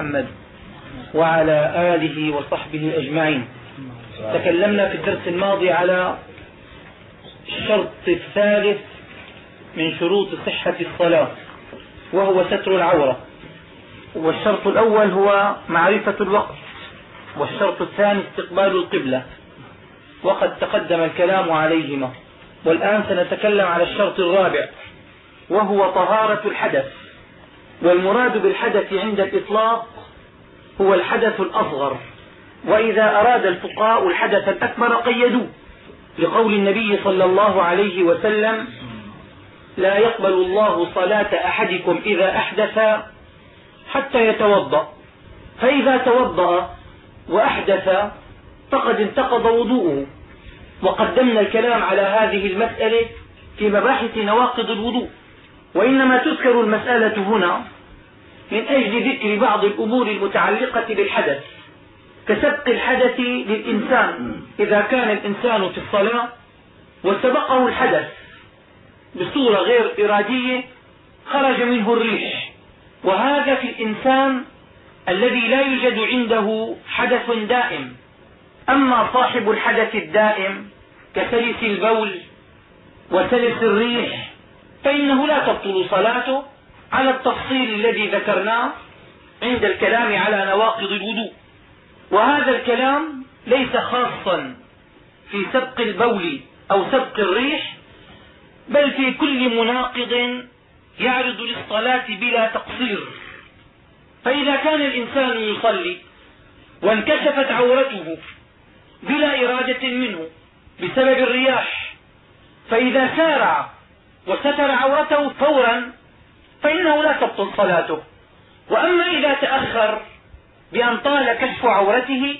محمد وعلى آله وصحبه أجمعين. تكلمنا في الدرس الماضي على الشرط الثالث من شروط صحة الصلاة وهو ستر العورة. والشرط الأول هو معرفة الوقت والشرط الثاني استقبال القبلة. وقد تقدم الكلام عليهما. والآن سنتكلم على الشرط الرابع وهو طهارة الحدث. والمراد بالحدث عند الإطلاق هو الحدث الأصغر. وإذا أراد الفقهاء الحدث الأكبر قيدوه. لقول النبي صلى الله عليه وسلم لا يقبل الله صلاة أحدكم إذا أحدث حتى يتوضأ. فإذا توضأ وأحدث فقد انتقض وضوءه. وقدمنا الكلام على هذه المسألة في مباحث نواقض الوضوء. وإنما تذكر المسألة هنا من أجل ذكر بعض الأمور المتعلقة بالحدث كسبق الحدث للإنسان. إذا كان الإنسان في الصلاة وسبقه الحدث بصورة غير إرادية خرج منه الريح. وهذا في الإنسان الذي لا يوجد عنده حدث دائم. أما صاحب الحدث الدائم كسلس البول وسلس الريح فإنه لا تبطل صلاته على التفصيل الذي ذكرناه عند الكلام على نواقض الوضوء. وهذا الكلام ليس خاصا في سبق البول أو سبق الريح بل في كل مناقض يعرض للصلاة بلا تقصير. فإذا كان الإنسان يصلي وانكشفت عورته بلا إرادة منه بسبب الرياح فإذا سارع وستر عورته فورا فإنه لا تبطل صلاته. وأما إذا تأخر بأن طال كشف عورته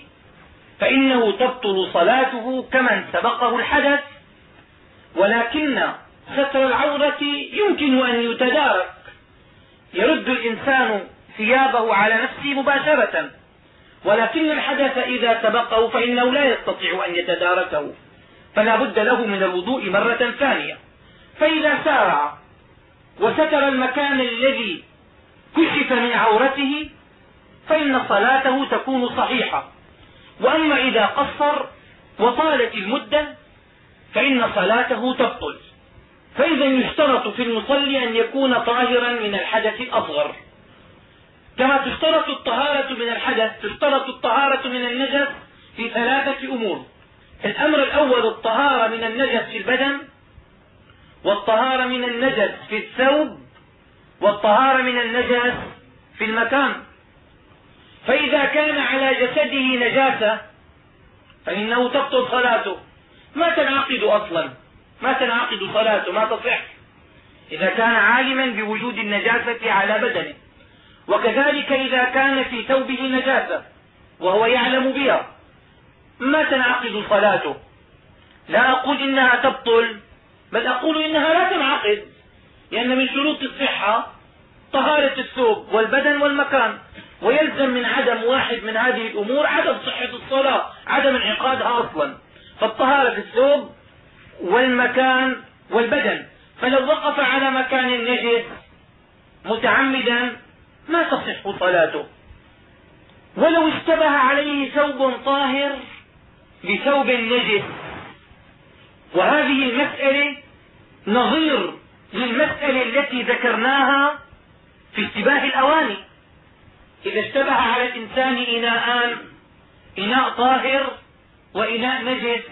فإنه تبطل صلاته كمن سبقه الحدث. ولكن ستر العورة يمكن أن يتدارك. يرد الإنسان ثيابه على نفسه مباشرة. ولكن الحدث إذا سبقه فإنه لا يستطيع أن يتداركه. فلا بد له من الوضوء مرة ثانية. فإذا سارع وستر المكان الذي كشف من عورته فإن صلاته تكون صحيحة. وأما إذا قصر وطالت المدة فإن صلاته تبطل. فإذا يشترط في المصلي أن يكون طاهرا من الحدث الأصغر. كما تشترط الطهارة من الحدث تشترط الطهارة من النجس في ثلاثة أمور. الأمر الأول الطهارة من النجس في البدن. والطهارة من النجس في الثوب والطهارة من النجس في المكان. فإذا كان على جسده نجاسة فإنه تبطل صلاته. ما تنعقد أصلا. ما تنعقد صلاته. ما تصح. إذا كان عالما بوجود النجاسة على بدنه. وكذلك إذا كان في ثوبه نجاسة وهو يعلم بها. ما تنعقد صلاته. لا أقول إنها تبطل. بل أقول إنها لا تنعقد لأن من شروط الصحة طهارة الثوب والبدن والمكان ويلزم من عدم واحد من هذه الأمور عدم صحة الصلاة عدم انعقادها أصلا. فالطهارة في الثوب والمكان والبدن. فلو وقف على مكان النجس متعمدا ما تصح صلاته. ولو اشتبه عليه ثوب طاهر بثوب نجس وهذه المسألة نظير للمسألة التي ذكرناها في اشتباه الأواني. إذا اشتبه على الإنسان إناءان إناء طاهر وإناء نجس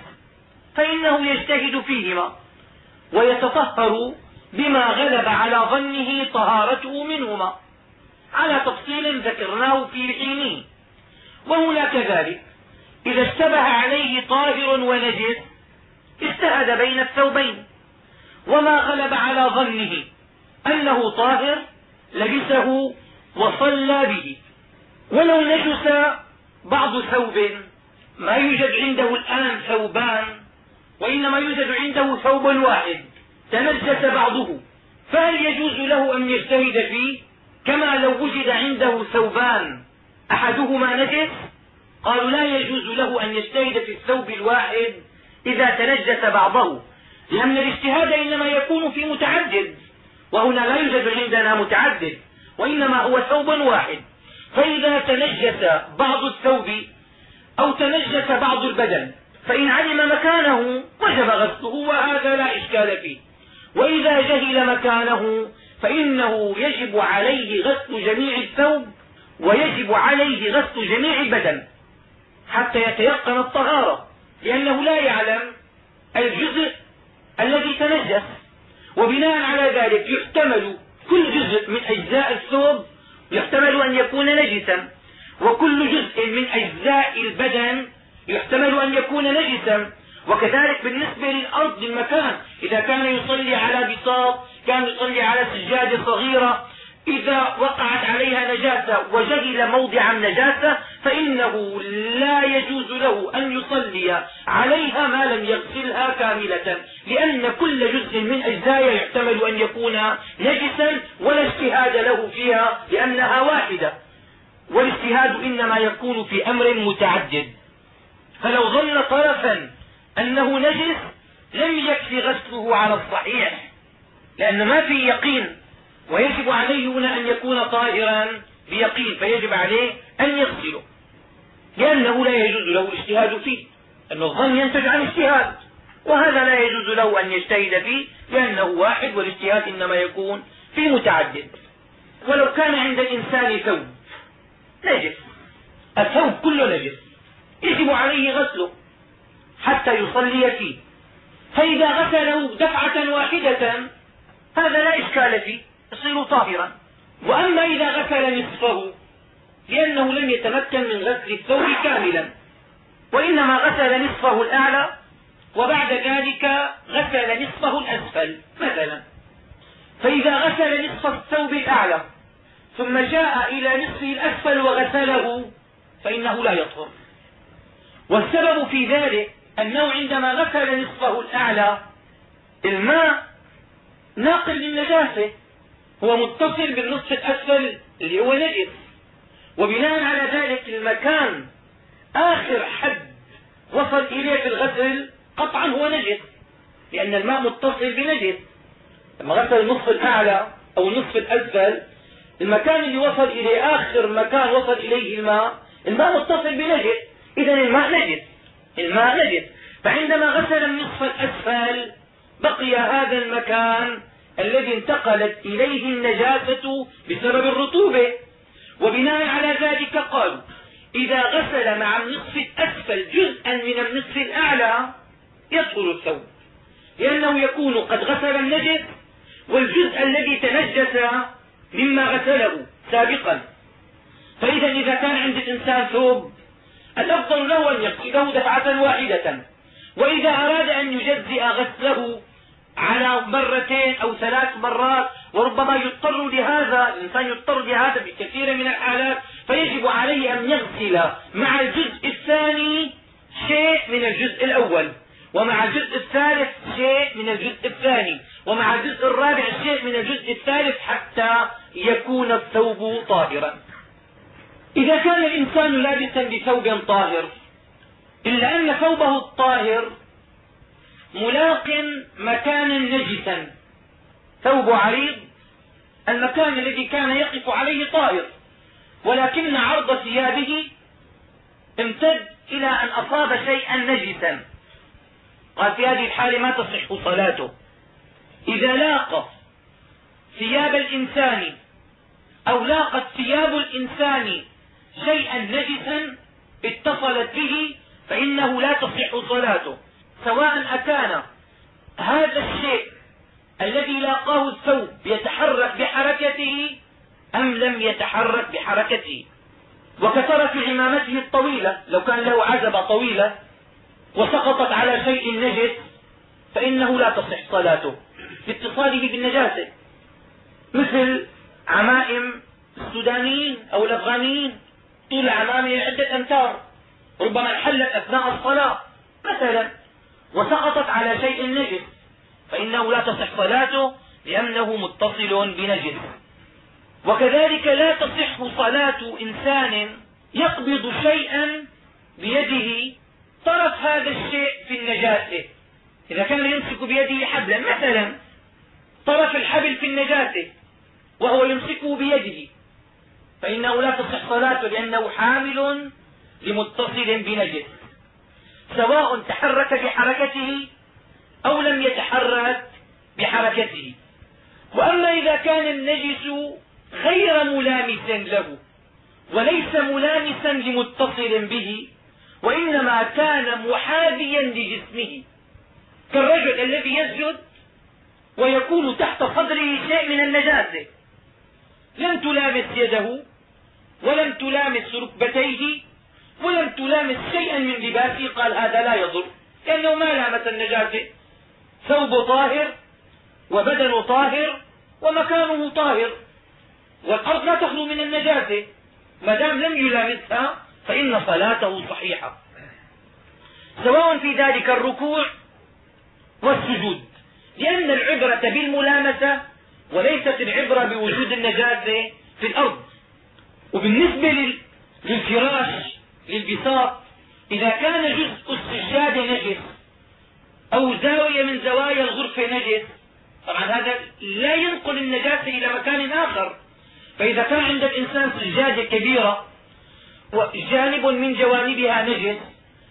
فإنه يجتهد فيهما ويتطهر بما غلب على ظنه طهارته منهما. على تفصيل ذكرناه في حينه. وهنا كذلك إذا اشتبه عليه طاهر ونجس اجتهد بين الثوبين وما غلب على ظنه أنه طاهر لبسه وصلى به. ولو نجس بعض ثوب ما يوجد عنده الآن ثوبان وإنما يوجد عنده ثوب واحد تنجس بعضه. فهل يجوز له أن يجتهد فيه؟ كما لو وجد عنده ثوبان أحدهما نجس قالوا لا يجوز له أن يجتهد في الثوب الواحد إذا تنجس بعضه. لأن الاجتهاد إنما يكون في متعدد وهنا لا يوجد عندنا متعدد وإنما هو ثوب واحد. فإذا تنجس بعض الثوب أو تنجس بعض البدن فإن علم مكانه وجب غسله وهذا لا إشكال فيه. وإذا جهل مكانه فإنه يجب عليه غسل جميع الثوب ويجب عليه غسل جميع البدن حتى يتيقن الطهارة. لأنه لا يعلم الجزء الذي تنجس. وبناء على ذلك يحتمل كل جزء من أجزاء الثوب يحتمل أن يكون نجسا. وكل جزء من أجزاء البدن يحتمل أن يكون نجسا. وكذلك بالنسبة للأرض للمكان إذا كان يصلي على بساط كان يصلي على سجادة صغيرة إذا وقعت عليها نجاسة وجهل موضع النجاسة فإنه لا يجوز له أن يصلي عليها ما لم يغسلها كاملة لأن كل جزء من أجزائها يحتمل أن يكون نجسا ولا اجتهاد له فيها لأنها واحدة والاجتهاد إنما يكون في أمر متعدد. فلو ظن طرفا أنه نجس لم يكفي غسله على الصحيح لأن ما في يقين ويجب عليه هنا أن يكون طاهرا بيقين فيجب عليه أن يغسله. لأنه لا يجوز له الاجتهاد فيه. أن الظن ينتج عن اجتهاد وهذا لا يجوز له أن يجتهد فيه لأنه واحد والاجتهاد إنما يكون في متعدد. ولو كان عند الإنسان ثوب نجس. الثوب كله نجس. يجب عليه غسله حتى يصلي فيه. فإذا غسله دفعة واحدة هذا لا إشكال فيه. يصير طاهرا. وأما إذا غسل نصفه لأنه لم يتمكن من غسل الثوب كاملا. وإنما غسل نصفه الأعلى وبعد ذلك غسل نصفه الأسفل مثلا. فإذا غسل نصف الثوب الأعلى ثم جاء إلى نصفه الأسفل وغسله فإنه لا يطهر. والسبب في ذلك أنه عندما غسل نصفه الأعلى الماء ناقل للنجاسة هو متصل بالنصف الأسفل اللي هو نجس وبناء على ذلك المكان آخر حد وصل إليه في الغسل قطعا هو نجس لأن الماء متصل بنجس لما غسل النصف الأعلى أو النصف الأسفل المكان اللي وصل إليه آخر مكان وصل إليه الماء الماء متصل بنجس إذا الماء نجس الماء نجس فعندما غسل النصف الأسفل بقي هذا المكان الذي انتقلت إليه النجاسة بسبب الرطوبة. وبناء على ذلك قالوا إذا غسل مع النصف الأسفل جزءا من النصف الأعلى يطهر الثوب لأنه يكون قد غسل النجس والجزء الذي تنجس مما غسله سابقا. فإذا إذا كان عند الإنسان ثوب الأفضل له أن يغسله دفعة واحدة. وإذا أراد أن يجزئ غسله على مرتين أو ثلاث مرات وربما يضطر لهذا الإنسان يضطر لهذا بكثير من الحالات فيجب عليه أن يغسل مع الجزء الثاني شيء من الجزء الأول ومع الجزء الثالث شيء من الجزء الثاني ومع الجزء الرابع شيء من الجزء الثالث حتى يكون الثوب طاهرا. إذا كان الإنسان لابسا بثوب طاهر إلا أن ثوبه الطاهر ملاق مكانا نجسا. ثوب عريض المكان الذي كان يقف عليه طائر. ولكن عرض ثيابه امتد إلى أن أصاب شيئا نجسا. قال في هذه الحالة ما تصح صلاته. إذا لاق ثياب الإنسان أو لاقت ثياب الإنسان شيئا نجسا اتصلت به فإنه لا تصح صلاته. سواء أكان هذا الشيء الذي لاقاه الثوب يتحرك بحركته أم لم يتحرك بحركته. وكثرت عمامته الطويلة لو كان له عزبة طويلة وسقطت على شيء نجس فإنه لا تصح صلاته لاتصاله بالنجاسة. مثل عمائم السودانيين أو الأفغانيين طول عمامه عدة أمتار ربما انحلت أثناء الصلاة. مثلا وسقطت على شيء نجس. فإنه لا تصح صلاته لأنه متصل بنجس. وكذلك لا تصح صلاة إنسان يقبض شيئا بيده طرف هذا الشيء في النجاسة. إذا كان يمسك بيده حبلا مثلا طرف الحبل في النجاسة وهو يمسكه بيده. فإنه لا تصح صلاته لأنه حامل لمتصل بنجس. سواء تحرك بحركته أو لم يتحرك بحركته. وأما إذا كان النجس غير ملامس له وليس ملامسا لمتصل به وإنما كان محاذيا لجسمه. كالرجل الذي يسجد ويكون تحت صدره شيء من النجاسة. لم تلامس يده ولم تلامس ركبتيه ولم تلامس شيئا من لباسه قال هذا لا يضر. لأنه ما لامس النجاسة ثوب طاهر وبدن طاهر ومكانه طاهر. والأرض لا تخلو من النجاسة ما دام لم يلامسها فإن صلاته صحيحة. سواء في ذلك الركوع والسجود. لأن العبرة بالملامسة وليست العبرة بوجود النجاسة في الأرض. وبالنسبة للفراش للبساط. إذا كان جزء السجادة نجس أو زاوية من زوايا الغرفة نجس طبعا هذا لا ينقل النجاسة إلى مكان آخر. فإذا كان عند الإنسان سجادة كبيرة وجانب من جوانبها نجس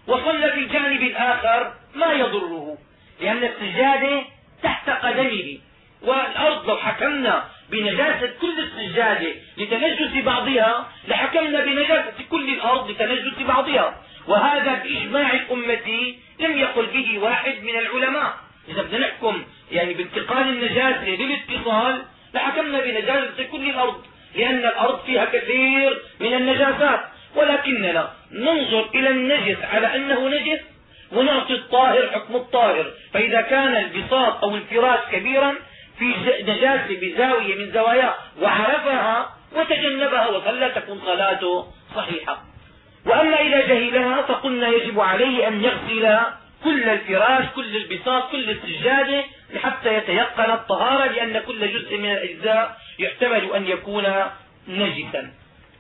وصلى في الجانب الآخر ما يضره لأن السجادة تحت قدمه. والأرض لو حكمنا بنجاسة كل السجادة لتنجس بعضها لحكمنا بنجاسة كل الأرض لتنجس بعضها. وهذا بإجماع الأمة لم يقل به واحد من العلماء. إذا بدنا نحكم يعني بانتقال النجاسة للاتصال لحكمنا بنجاسة كل الأرض لأن الأرض فيها كثير من النجاسات. ولكننا ننظر إلى النجس على أنه نجس ونعطي الطاهر حكم الطاهر. فإذا كان البساط أو الفراش كبيرا في نجاسة بزاوية من زواياه وعرفها وتجنبها وصلى تكون صلاته صحيحة. وأما إذا جهلها فقلنا يجب عليه أن يغسل كل الفراش كل البساط كل السجادة حتى يتيقن الطهارة لأن كل جزء من الأجزاء يحتمل أن يكون نجسا.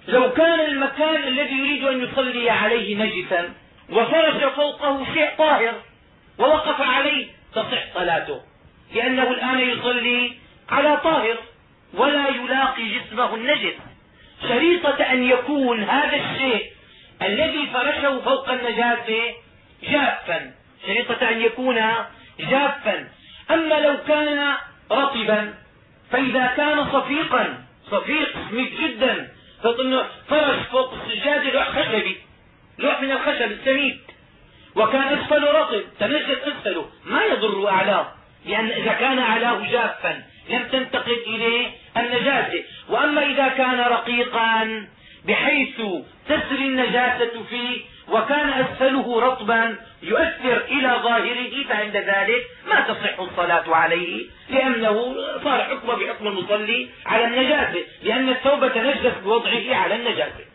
لو كان المكان الذي يريد أن يصلي عليه نجسا وفرش فوقه شيء طاهر ووقف عليه تصح صلاته. لأنه الآن يصلي على طاهر ولا يلاقي جسمه النجس. شريطة أن يكون هذا الشيء الذي فرشه فوق النجاسة جافا. شريطة أن يكون جافا. أما لو كان رطبا فإذا كان صفيقا صفيق سميك جدا فرش فوق السجادة لوح خشبي لوح من الخشب السميك وكان اسفله رطب تنجس أسفله ما يضر أعلاه. لأن إذا كان أعلاه جافا لم تنتقل إليه النجاسه وأما إذا كان رقيقا بحيث تسري النجاسة فيه وكان أسفله رطبا يؤثر إلى ظاهره فعند ذلك ما تصح الصلاة عليه لأنه صار حكمه بحكم المصلي على النجاسه لأن الثوب تنجس بوضعه على النجاسه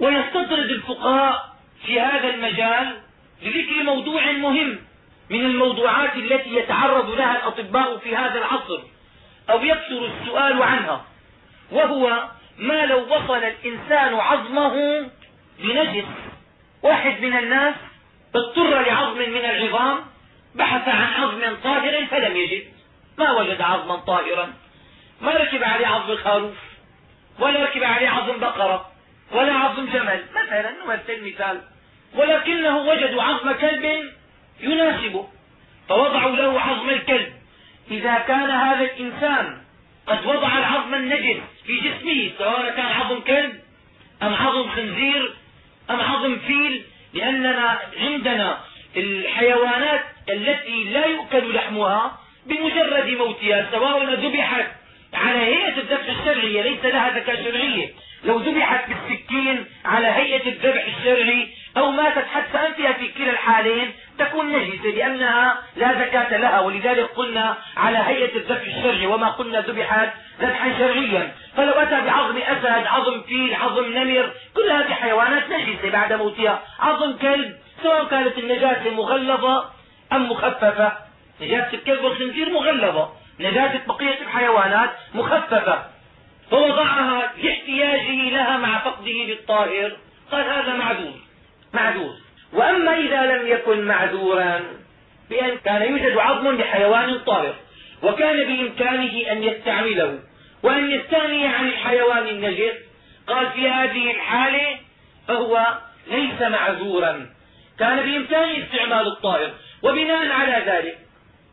ويستطرد الفقهاء في هذا المجال لذكر موضوع مهم. من الموضوعات التي يتعرض لها الأطباء في هذا العصر أو يكثر السؤال عنها وهو ما لو وصل الإنسان عظمه بنجس واحد من الناس اضطر لعظم من العظام بحث عن عظم طاهر فلم يجد. ما وجد عظما طاهرا. ما ركب عليه عظم خروف ولا ركب عليه عظم بقرة ولا عظم جمل. مثلا نمثل مثال. ولكنه وجدوا عظم كلب يناسبه فوضعوا له عظم الكلب. إذا كان هذا الإنسان قد وضع العظم النجس في جسمه سواء كان عظم كلب أم عظم خنزير أم عظم فيل لأننا عندنا الحيوانات التي لا يؤكل لحمها بمجرد موتها سواء ذبحت على هيئة الذبح الشرعية ليس لها ذكاة شرعية. لو ذبحت بالسكين على هيئة الذبح الشرعي أو ماتت حتف أنفها في كلا الحالين تكون نجسة لأنها لا ذكاة لها ولذلك قلنا على هيئة الذبح الشرعي وما قلنا ذبحت ذبحا شرعيا. فلو أتى بعظم أسد عظم فيل عظم نمر كل هذه حيوانات نجسة بعد موتها. عظم كلب سواء كانت النجاسة مغلظة أم مخففة. نجاسة الكلب والخنزير مغلظة. نجاسة بقية الحيوانات مخففة. فوضعها لاحتياجه لها مع فقده للطائر. قال هذا معذور. معذور. وأما إذا لم يكن معذورا بأن كان يوجد عظم لحيوان طائر وكان بإمكانه أن يستعمله. وأن يستغني عن الحيوان النجس قال في هذه الحالة فهو ليس معذورا. كان بإمكانه استعمال الطائر. وبناء على ذلك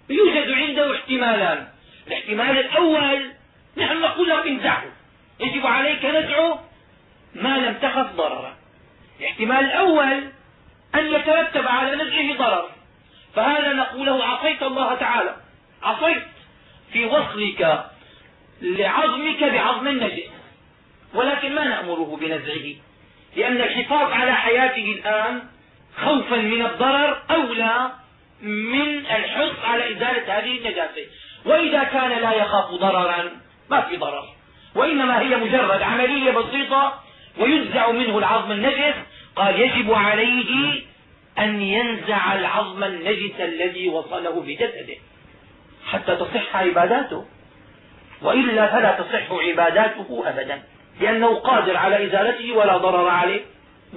يوجد عنده احتمالان. الاحتمال الأول نحن نقول انزعه يجب عليك نزعه ما لم تخف ضررا. الاحتمال الأول أن يترتب على نزعه ضرر. فهذا نقوله عصيت الله تعالى. عصيت في وصلك لعظمك بعظم النجس. ولكن ما نأمره بنزعه؟ لأن الحفاظ على حياته الآن خوفا من الضرر أولى من الحرص على إزالة هذه النجاسة. وإذا كان لا يخاف ضررا ما في ضرر. وإنما هي مجرد عملية بسيطة وينزع منه العظم النجس. قال يجب عليه أن ينزع العظم النجس الذي وصله بجسده حتى تصح عباداته وإلا فلا تصح عباداته أبدا لأنه قادر على إزالته ولا ضرر عليه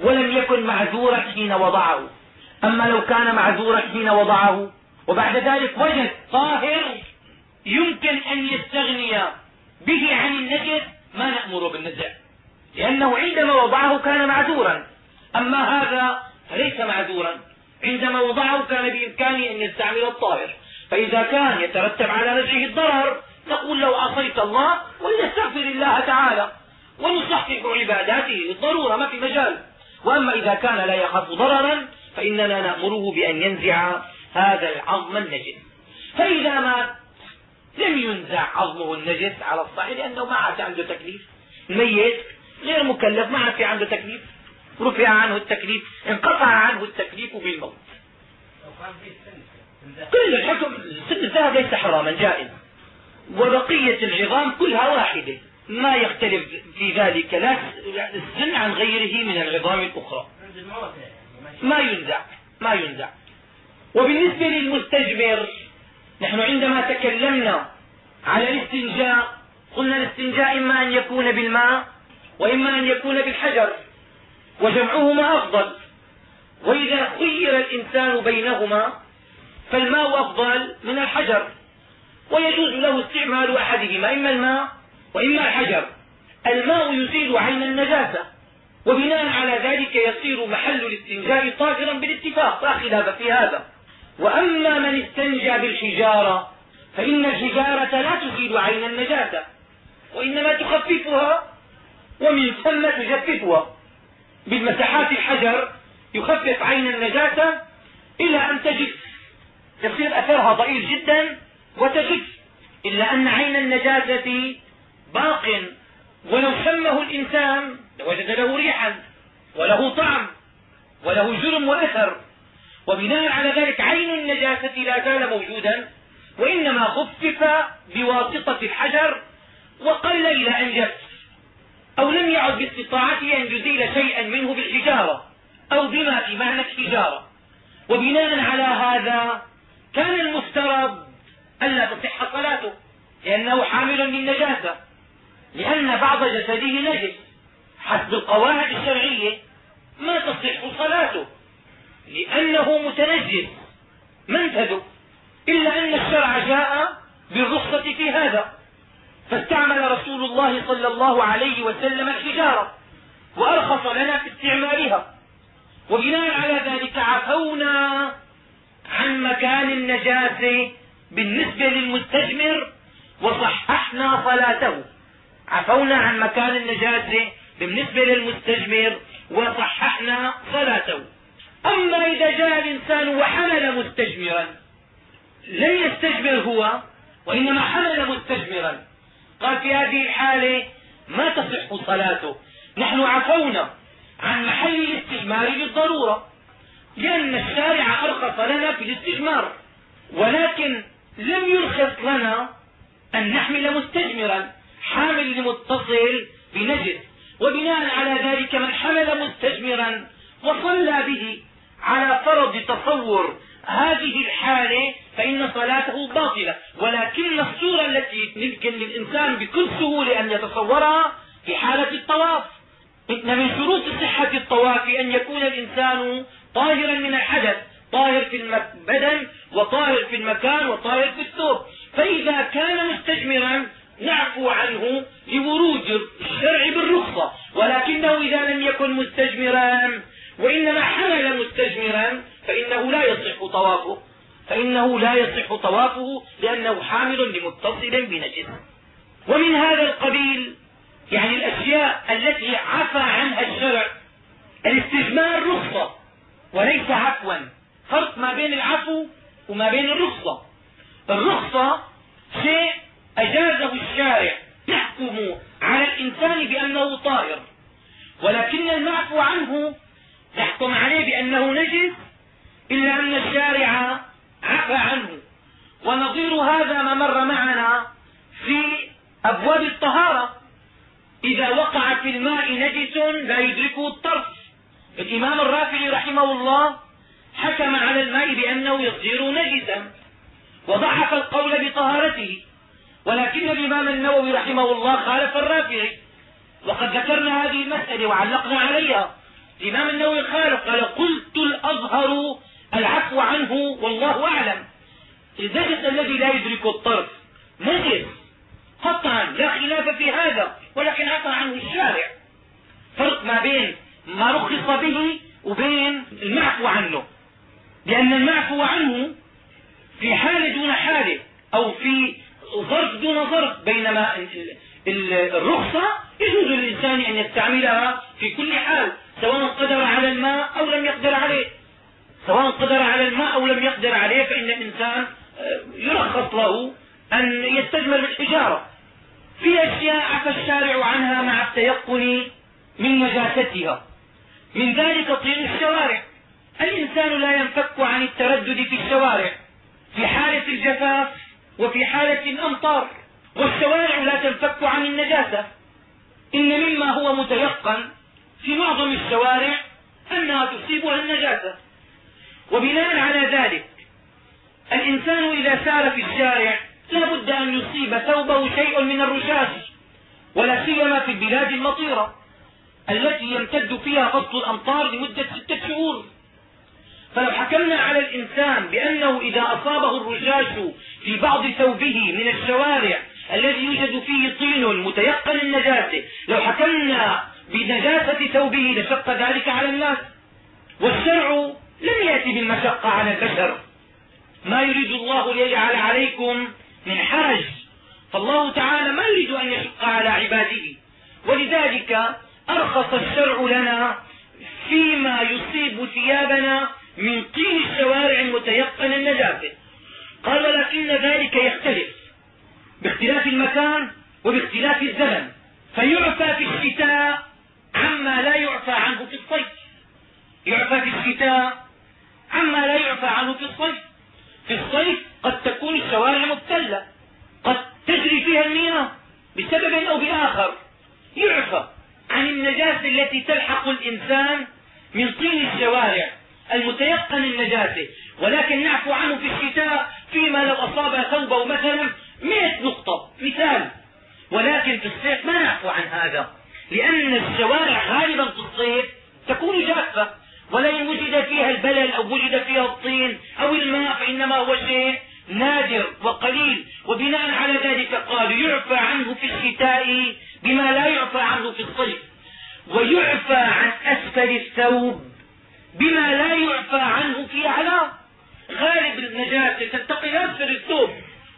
ولم يكن معذورا حين وضعه. أما لو كان معذورا حين وضعه وبعد ذلك وجد طاهر يمكن أن يستغني به عن النجس ما نأمر بالنزع. لأنه عندما وضعه كان معذورا. أما هذا فليس معذورا. عندما وضعه كان بإمكانه أن يستعمل الطاهر فإذا كان يترتب على نزعه الضرر نقول له عصيت الله وليستغفر الله تعالى ونصحح عباداته للضرورة ما في مجال. وأما إذا كان لا يخاف ضررا فإننا نأمره بأن ينزع هذا العظم النجس. فإذا مات لم ينزع عظمه النجس على الصحيح لأنه ما عاد عنده تكليف. الميت غير مكلف ما عاد في عنده تكليف. رفع عنه التكليف انقطع عنه التكليف بالموت. كل الحكم سن الذهب ليس حراما جائز. وبقية العظام كلها واحدة. ما يختلف في ذلك لا السن عن غيره من العظام الأخرى. ما ينزع ما ينزع. وبالنسبة للمستجمر نحن عندما تكلمنا على الاستنجاء قلنا الاستنجاء إما أن يكون بالماء وإما أن يكون بالحجر وجمعهما أفضل. وإذا خير الإنسان بينهما فالماء أفضل من الحجر. ويجوز له استعمال أحدهما إما الماء وإما الحجر. الماء يزيل عين النجاسة وبناء على ذلك يصير محل الاستنجاء طاهرا بالاتفاق لا خلاف في هذا. وأما من استنجى بالحجارة فإن الحجارة لا تزيل عين النجاسة وإنما تخففها ومن ثم تجففها بالمساحات الحجر يخفف عين النجاسة إلى أن تجف يصير أثرها ضئيل جدا وتجف إلا أن عين النجاسة باق ولو شمه الإنسان لوجد له ريحا وله طعم وله جرم وأثر. وبناء على ذلك عين النجاسة لا زال موجودا. وإنما خفف بواسطة الحجر وقل إلى أن جف أو لم يعد باستطاعته أن يزيل شيئا منه بالحجارة أو بما في معنى الحجارة. وبناء على هذا كان المفترض ألا تصح صلاته لأنه حامل للنجاسة لأن بعض جسده نجس. حسب القواعد الشرعية ما تصح صلاته لأنه متنجس. منفذه إلا أن الشرع جاء بالرخصة في هذا. فاستعمل رسول الله صلى الله عليه وسلم الحجارة وأرخص لنا في استعمالها. وبناء على ذلك عفونا عن مكان النجاسة بالنسبة للمستجمر وصححنا صلاته. عفونا عن مكان النجاسة بالنسبة للمستجمر وصححنا صلاته. أما إذا جاء الإنسان وحمل مستجمرا لم يستجمر هو وإنما حمل مستجمرا قال في هذه الحالة ما تصح صلاته. نحن عفونا عن محل الاستجمار للضرورة لأن الشارع أرخص لنا في الاستجمار ولكن لم يرخص لنا أن نحمل مستجمرا حامل لمتصل بنجس وبناء على ذلك من حمل مستجمرا وصلى به على فرض تصور هذه الحالة فإن صلاته باطلة ولكن الصورة التي يمكن للإنسان بكل سهولة أن يتصورها في حالة الطواف. إن من شروط صحة الطواف أن يكون الإنسان طاهرا من الحدث طاهر في البدن وطاهر في المكان وطاهر في الثوب. فإذا كان مستجمرا نعفو عنه لورود الشرع بالرخصة ولكنه إذا لم يكن مستجمرا وإنما حمل مستجمرا فإنه لا يصح طوافه. فإنه لا يصح طوافه لأنه حامل لمتصل بنجس. ومن هذا القبيل يعني الأشياء التي عفى عنها الشرع الاستجمار رخصة وليس عفوا. فرق ما بين العفو وما بين الرخصة. الرخصة شيء أجازه الشارع. يحكم على الإنسان بأنه طاهر ولكن المعفو عنه يحكم عليه بأنه نجس إلا أن الشارع عفى عنه. ونظير هذا ما مر معنا في أبواب الطهارة. إذا وقع في الماء نجس لا يدركه الطرف. الإمام الرافعي رحمه الله حكم على الماء بأنه يصير نجسا. وضعف القول بطهارته. ولكن الإمام النووي رحمه الله خالف الرافعي. وقد ذكرنا هذه المسألة وعلقنا عليها. الإمام النووي خالف قال قلت الأظهر العفو عنه والله أعلم. النجس الذي لا يدرك الطرف. نجس قطعا. لا خلاف في هذا ولكن عفى عنه الشارع. فرق ما بين ما رخص به وبين المعفو عنه. لأن المعفو عنه في حالة دون حالة أو في ظرف دون ظرف بينما الرخصة يجوز للإنسان أن يستعملها في كل حال سواء قدر على الماء أو لم يقدر عليه. سواء قدر على الماء أو لم يقدر عليه فإن الإنسان آه، يرخص له أن يستجمل بالحجارة. في أشياء عفى الشارع عنها مع التيقن من نجاستها. من ذلك طين الشوارع. الإنسان لا ينفك عن التردد في الشوارع. في حالة الجفاف وفي حالة الأمطار. والشوارع لا تنفك عن النجاسة. إن مما هو متيقن في معظم الشوارع أنها تصيبها النجاسة. وبناء على ذلك الإنسان إذا سار في الشارع لا بد أن يصيب ثوبه شيء من الرشاش ولا سيما في البلاد المطيرة التي يمتد فيها فصل الأمطار لمدة ستة شهور. فلو حكمنا على الإنسان بأنه إذا أصابه الرشاش في بعض ثوبه من الشوارع الذي يوجد فيه طين متيقن النجاسة لو حكمنا بنجاسة ثوبه لشق ذلك على الناس. والشرع لم يأتي بالمشقة على البشر. ما يريد الله ليجعل عليكم من حرج. فالله تعالى ما يريد أن يشق على عباده. ولذلك أرخص الشرع لنا فيما يصيب ثيابنا من طين الشوارع المتيقن النجاسة قال ولكن ذلك يختلف. باختلاف المكان وباختلاف الزمن. فيعفى في الشتاء عما لا يعفى عنه في الصيف. يعفى في الشتاء عما لا يعفى عنه في الصيف. في الصيف قد تكون الشوارع مبتلة. قد تجري فيها المياه بسبب أو بآخر. يعفى عن النجاسة التي تلحق الإنسان من طين الشوارع المتيقن النجاسة. ولكن يعفو عنه في الشتاء فيما لو أصاب ثوبه مثلا مئة نقطة. مثال. ولكن في الصيف ما نعفو عن هذا لأن الشوارع غالبا في الصيف تكون جافة. ولئن وجد فيها البلل أو وجد فيها الطين أو الماء فإنما هو شيء نادر وقليل. وبناء على ذلك قالوا يعفى عنه في الشتاء بما لا يعفى عنه في الصيف. ويعفى عن أسفل الثوب بما لا يعفى عنه في أعلاه غالب النجاسة تنتقل أسفل الثوب.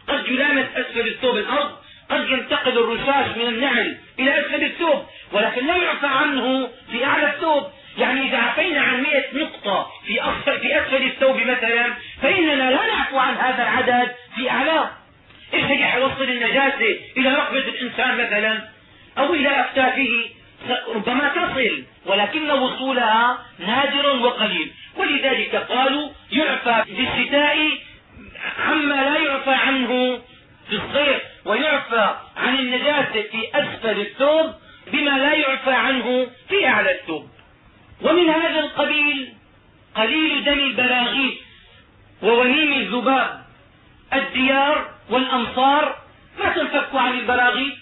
قد يلامس أسفل الثوب الأرض قد ينتقل الرشاش من النعل إلى أسفل الثوب ولكن لا يعفى عنه في أعلى الثوب. يعني إذا عفينا عن مئة نقطة في أسفل, في أسفل الثوب مثلا فإننا لا نعفو عن هذا العدد في أعلاه إيش هي حيوصل النجاسة إلى رقبة الإنسان مثلا أو إلى أكتافه ربما تصل ولكن وصولها نادر وقليل. ولذلك قالوا يعفى في الشتاء عما لا يعفى عنه في الصيف ويعفى عن النجاسة في أسفل الثوب بما لا يعفى عنه في أعلى الثوب. ومن هذا القبيل قليل دم البراغيث وونيم الذباب. الديار والأمصار ما تنفك عن البراغيث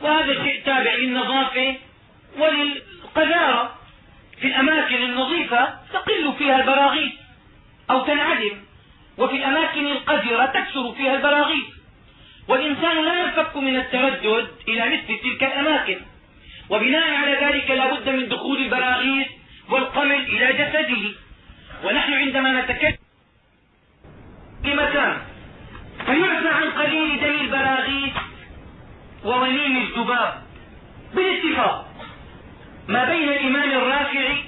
وهذا شيء تابع للنظافة وللقذارة. في الأماكن النظيفة تقل فيها البراغيث أو تنعدم وفي الأماكن القذرة تكثر فيها البراغيث. والإنسان لا ينفك من التردد إلى مثل تلك الأماكن. وبناء على ذلك لا بد من دخول البراغيث والقمل إلى جسده. ونحن عندما نتكلم في مكان فيعفى عن قليل دم البراغيث ووليم الذباب. بالاتفاق ما بين الإمام الرافعي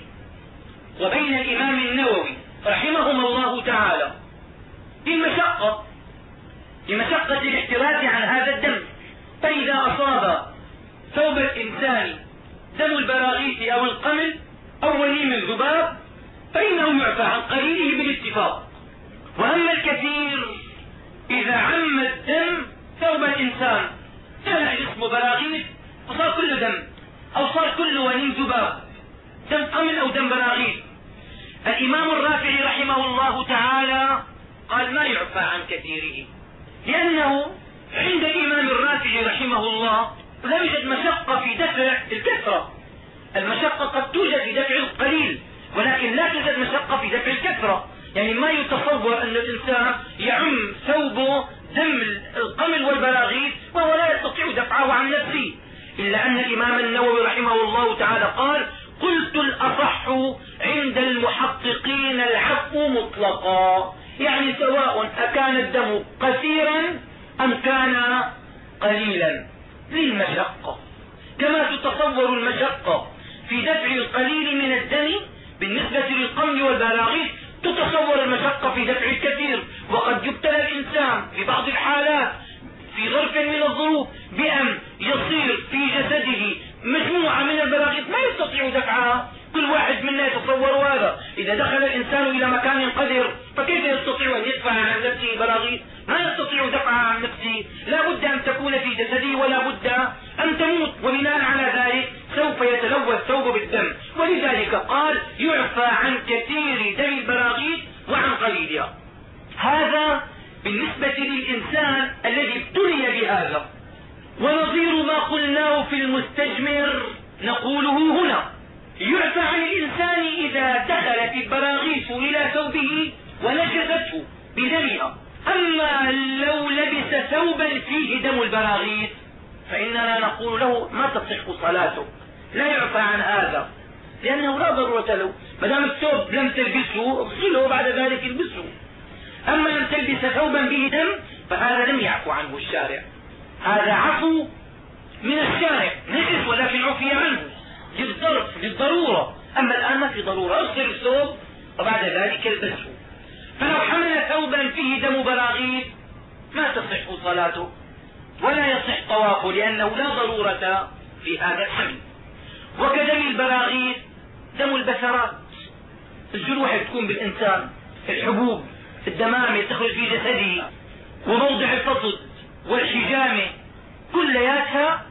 وبين الإمام النووي رحمهما الله تعالى المشقة لمشقة الاحتراز عن هذا الدم. فإذا أصاب ثوب الإنسان دم البراغيث أو القمل أو وليم الذباب فإنه يعفى عن قليله بالاتفاق. وأما الكثير إذا عم الدم ثوب الإنسان كان اسمه براغيث وصار كله دم أو صار كله وليم ذباب دم قمل أو دم براغيث الإمام الرافعي رحمه الله تعالى قال ما يعفى عن كثيره لأنه عند الإمام الرافعي رحمه الله لا يوجد مشقة في دفع الكثرة. المشقة قد توجد في دفع القليل ولكن لا توجد مشقة في دفع الكثرة. يعني ما يتصور أن الإنسان يعم ثوبه دم القمل والبراغيث وهو لا يستطيع دفعه عن نفسه. إلا أن الإمام النووي رحمه الله تعالى قال قلت الأصح عند المحققين العفو مطلقا. يعني سواء أكان الدم قسيرا أم كان قليلا. للمشقة. كما تتصور المشقة. في دفع القليل من الدم بالنسبة للقمل والبراغيث تتصور المشقة في دفع الكثير. وقد يبتلى الإنسان في بعض الحالات في ظرف من الظروف بأن يصير في جسده مجموعة من البراغيث ما يستطيع دفعها. كل واحد منا يتصور هذا. إذا دخل الإنسان إلى مكان قذر فكيف يستطيع أن يدفع عن نفسه براغيث؟ ما يستطيع دفعها عن نفسه. لا بد أن تكون في جسده ولا بد أن تموت. وبناء على يتلوث الثوب بالدم. ولذلك قال يعفى عن كثير دم البراغيث وعن قليلها. هذا بالنسبة للإنسان الذي ابتلي بهذا. ونظير ما قلناه في المستجمر نقوله هنا. يعفى عن الإنسان إذا دخلت البراغيث إلى ثوبه ونجزته بدمها. أما لو لبس ثوبا فيه دم البراغيث فإننا نقول له ما تصح صلاته؟ لا يعفى عن هذا. لأنه لا ضرورة له ما دام الثوب لم تلبسه اغسله بعد ذلك البسه أما لم تلبس ثوبا فيه دم فهذا لم يعفو عنه الشارع. هذا عفو من الشارع. نجس ولكن عفي عنه. للظرف للضرورة. أما الآن ما في ضرورة. اغسل الثوب وبعد ذلك البسه. فلو حمل ثوبا فيه دم براغيث ما تصح صلاته. ولا يصح طوافه لأنه لا ضرورة في هذا الحمل. وكدم البراغيث دم البثرات الجروح تكون بالإنسان الحبوب الدمامة تخرج في جسده. وموضع الفصد والحجامة كلياتها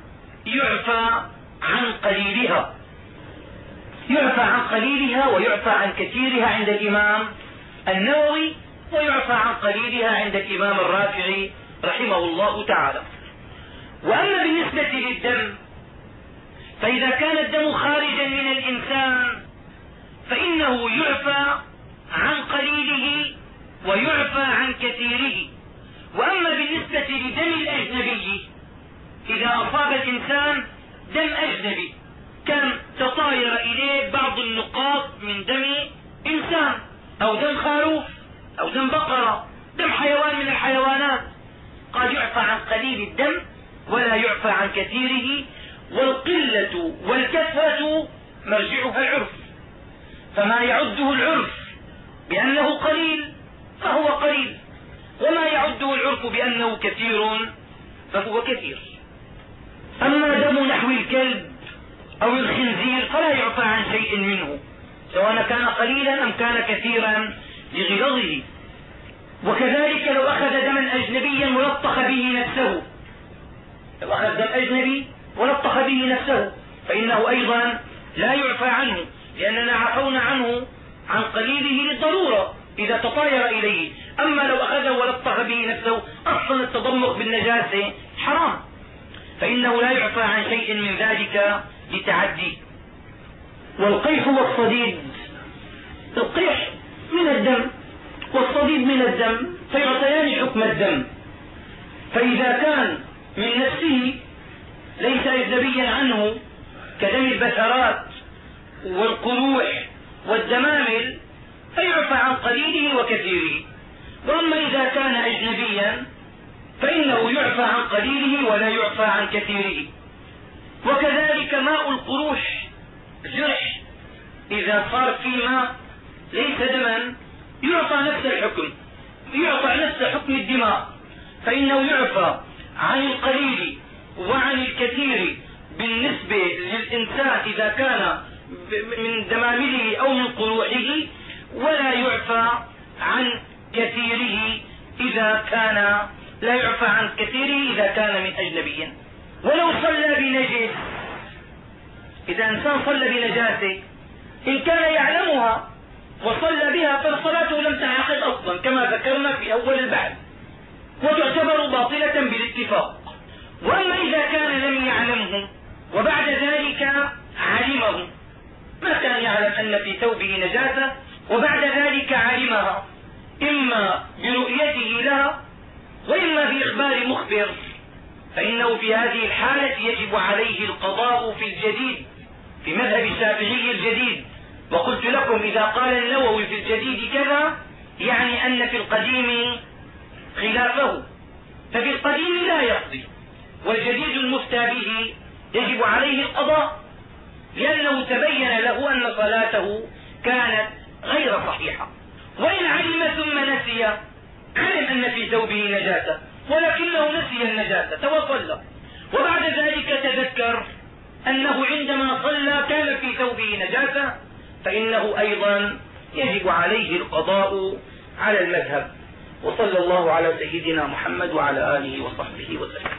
يعفى عن قليلها. يعفى عن قليلها ويعفى عن كثيرها عند الإمام النووي ويعفى عن قليلها عند الإمام الرافعي رحمه الله تعالى. وأما بالنسبة للدم فإذا كان الدم خارجا من الإنسان فإنه يعفى عن قليله ويعفى عن كثيره. وأما بالنسبة لدم الأجنبي إذا أصاب الإنسان دم أجنبي كان تطاير إليه بعض النقاط من دم إنسان أو دم خروف أو دم بقرة دم حيوان من الحيوانات. قد يعفى عن قليل الدم ولا يعفى عن كثيره والقلة والكثرة مرجعها العرف. فما يعده العرف بأنه قليل فهو قليل وما يعده العرف بأنه كثير فهو كثير. أما دم نحو الكلب أو الخنزير فلا يعفى عن شيء منه سواء كان قليلا أم كان كثيرا لغلظه وكذلك لو أخذ دما أجنبيا ولطخ به نفسه. لو أخذ دم أجنبي ولطخ به نفسه. فإنه أيضا لا يعفى عنه لأننا عفونا عنه عن قليله للضرورة إذا تطاير إليه. أما لو أخذه ولطخ به نفسه أصلا التضمق بالنجاسة حرام. فإنه لا يعفى عن شيء من ذلك لتعدي. والقيح والصديد القيح من الدم والصديد من الدم فيعطيان حكم الدم. فإذا كان من نفسه ليس أجنبيا عنه كدم البثرات والقروح والدمامل فيعفى عن قليله وكثيره. وأما إذا كان اجنبيا فإنه يعفى عن قليله ولا يعفى عن كثيره. وكذلك ماء القروح جرح إذا صار في ماء ليس دما يعطى نفس الحكم. يعطى نفس حكم الدماء. فإنه يعفى عن القليل وعن الكثير بالنسبة للإنسان إذا كان من دمامله أو من قروحه ولا يعفى عن كثيره إذا كان لا يعفى عن كثيره إذا كان من أجنبي ولو صلى بنجس إذا إنسان صلى بنجاسة إن كان يعلمها وصلى بها فصلاته لم تنعقد أصلا كما ذكرنا في أول البحث وتعتبر باطلة بالاتفاق. وأما إذا كان لم يعلمه وبعد ذلك علمه. ما كان يعلم أن في ثوبه نجاسة؟ وبعد ذلك علمها إما برؤيته لها وإما بإخبار مخبر. فإنه في هذه الحالة يجب عليه القضاء في الجديد في مذهب الشافعي الجديد. وقلت لكم إذا قال النووي في الجديد كذا يعني أن في القديم خلافه. ففي القديم لا يقضي والجديد المفتى به يجب عليه القضاء. لأنه تبين له أن صلاته كانت غير صحيحة. وإن علم ثم نسي علم أن في ثوبه نجاسة ولكنه نسي النجاسة وصلى وبعد ذلك تذكر أنه عندما صلى كان في ثوبه نجاسة فإنه أيضا يجب عليه القضاء على المذهب. وصلى الله على سيدنا محمد وعلى آله وصحبه وسلم.